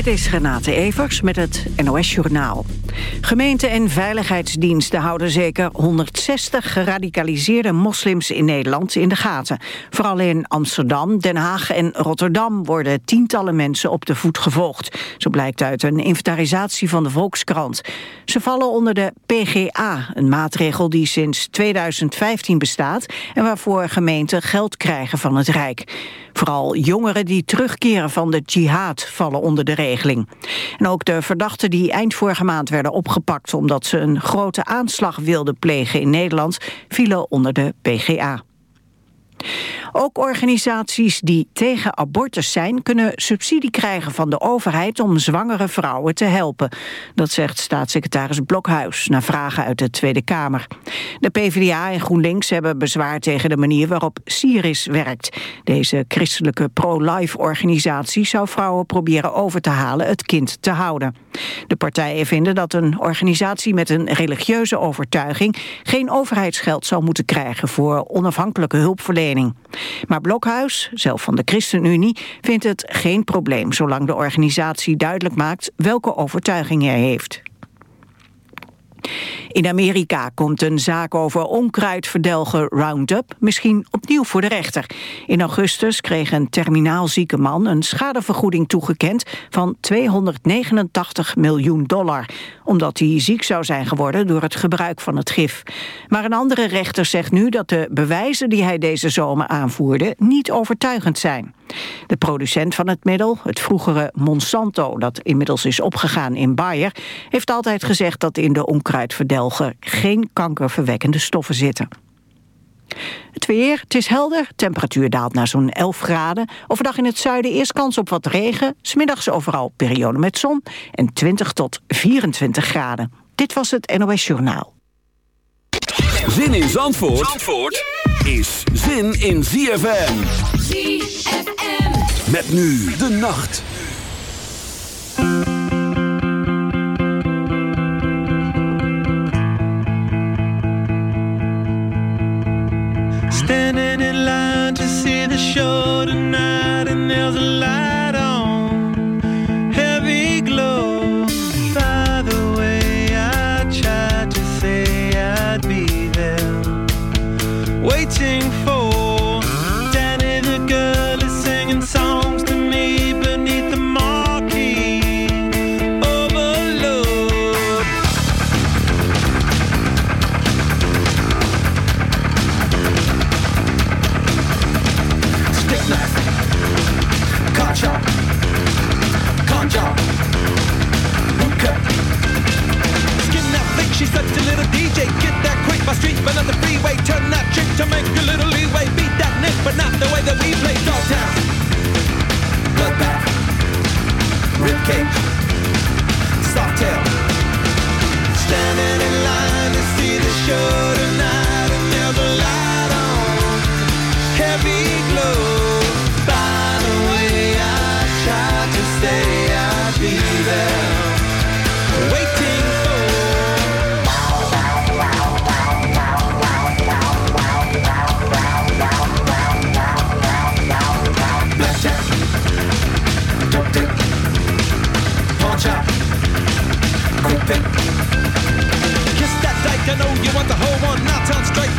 Dit is Renate Evers met het NOS Journaal. Gemeente en veiligheidsdiensten houden zeker 160 geradicaliseerde moslims in Nederland in de gaten. Vooral in Amsterdam, Den Haag en Rotterdam worden tientallen mensen op de voet gevolgd. Zo blijkt uit een inventarisatie van de Volkskrant. Ze vallen onder de PGA, een maatregel die sinds 2015 bestaat en waarvoor gemeenten geld krijgen van het Rijk. Vooral jongeren die terugkeren van de jihad vallen onder de En ook de verdachten die eind vorige maand werden opgepakt... omdat ze een grote aanslag wilden plegen in Nederland... vielen onder de PGA. Ook organisaties die tegen abortus zijn... kunnen subsidie krijgen van de overheid om zwangere vrouwen te helpen. Dat zegt staatssecretaris Blokhuis na vragen uit de Tweede Kamer. De PvdA en GroenLinks hebben bezwaar tegen de manier waarop Syris werkt. Deze christelijke pro-life organisatie zou vrouwen proberen over te halen het kind te houden. De partijen vinden dat een organisatie met een religieuze overtuiging... geen overheidsgeld zou moeten krijgen voor onafhankelijke hulpverlening. Maar Blokhuis, zelf van de ChristenUnie, vindt het geen probleem... zolang de organisatie duidelijk maakt welke overtuiging hij heeft. In Amerika komt een zaak over onkruidverdelger Roundup misschien opnieuw voor de rechter. In augustus kreeg een terminaal zieke man een schadevergoeding toegekend van 289 miljoen dollar, omdat hij ziek zou zijn geworden door het gebruik van het gif. Maar een andere rechter zegt nu dat de bewijzen die hij deze zomer aanvoerde niet overtuigend zijn. De producent van het middel, het vroegere Monsanto, dat inmiddels is opgegaan in Bayer, heeft altijd gezegd dat in de onkruidverdelger geen kankerverwekkende stoffen zitten. Het weer, het is helder, temperatuur daalt naar zo'n 11 graden. Overdag in het zuiden eerst kans op wat regen, smiddags overal periode met zon en 20 tot 24 graden. Dit was het NOS Journaal. Zin in Zandvoort, Zandvoort is zin in ZFM. ZFM. Met nu de nacht. Standing in line to see the show tonight, and there's a light cage, soft tail. Standing in line to see the show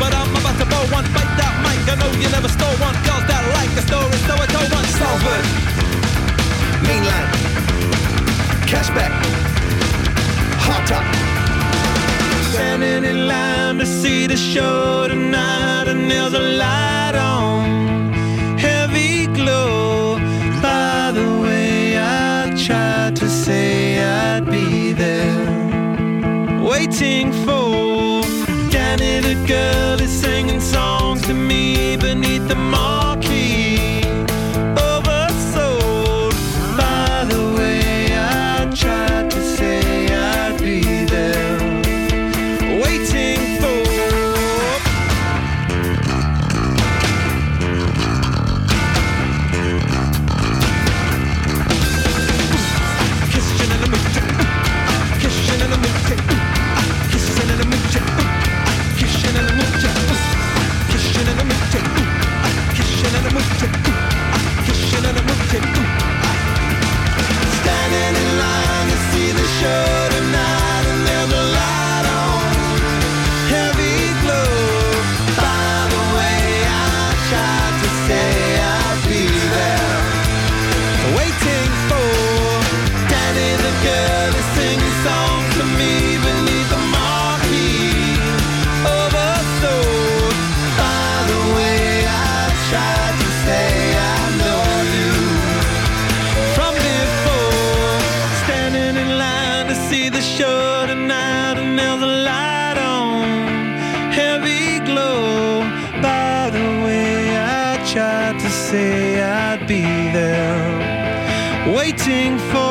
but I'm about to blow one. Bite that mic, I know you never stole one. Girls that like the story, so I told one. Salford, Mean Line, Cashback, Hot Top. Standing in line to see the show tonight, and there's a light on, heavy glow. By the way, I tried to say I'd be there, waiting for Danny the girl is singing songs to me beneath the marquee. say I'd be there waiting for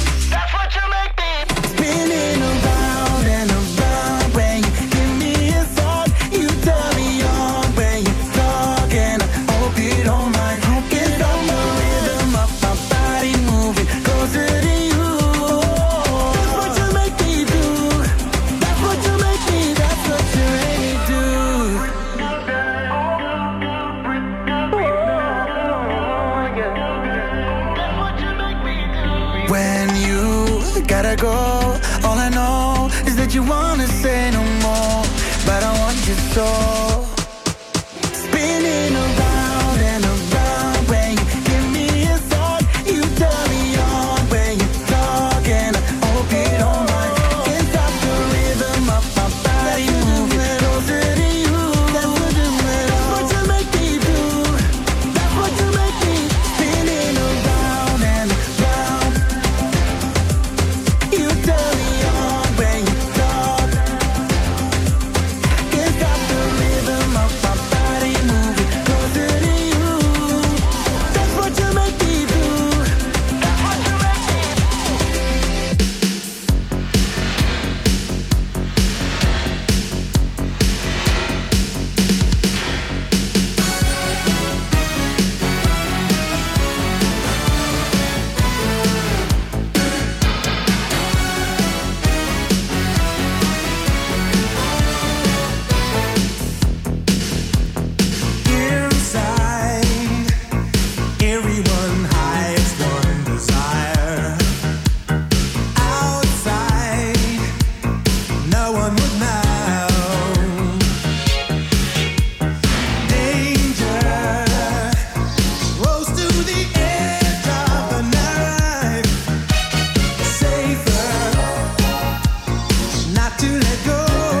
Go, all I know is that you wanna say to let go.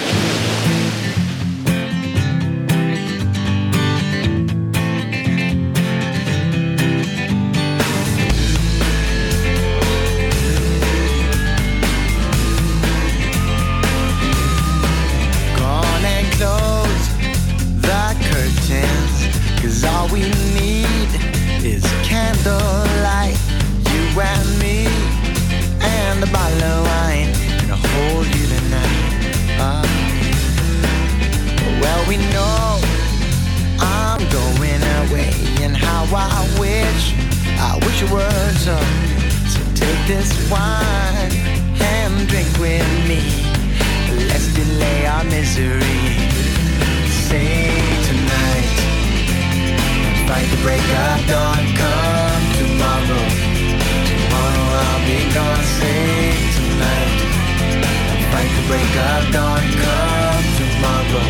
Dawn. Come tomorrow, tomorrow I'll be gone. Say tonight, fight the break of dawn. Come tomorrow,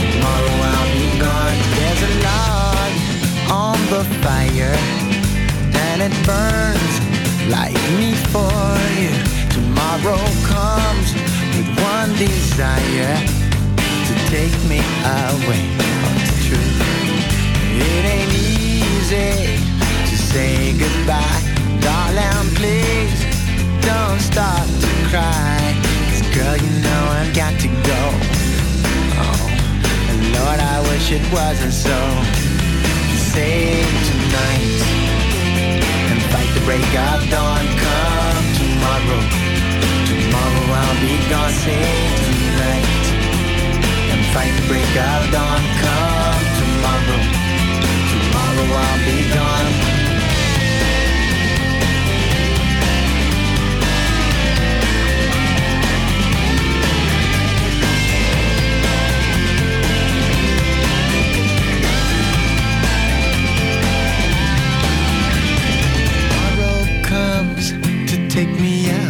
tomorrow I'll be gone. There's a log on the fire, and it burns like me for you. Tomorrow comes with one desire to take me away. Oh, it's true. It ain't easy to say goodbye, darling. Please don't start to cry. 'Cause girl, you know I've got to go. Oh, and Lord, I wish it wasn't so. Save tonight and fight the break of dawn. Come tomorrow. Tomorrow I'll be gone. Save tonight and fight the break of dawn. Come tomorrow. Tomorrow comes to take me away.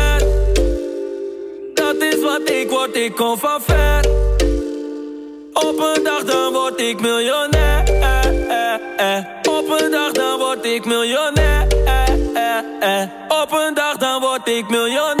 Wat ik word, ik kom van ver. Op een dag dan word ik miljonair. Op een dag dan word ik miljonair. Op een dag dan word ik miljonair.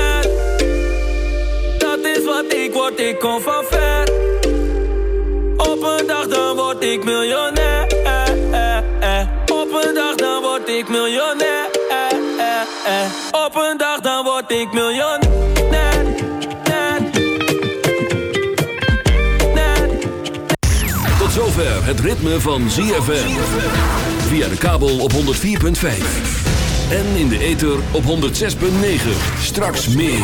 ik word, ik kom van ver. Op een dag dan word ik miljonair. Op een dag dan word ik miljonair. Op een dag dan word ik miljonair. Net, net. Tot zover het ritme van ZFM. Via de kabel op 104.5. En in de ether op 106.9. Straks meer.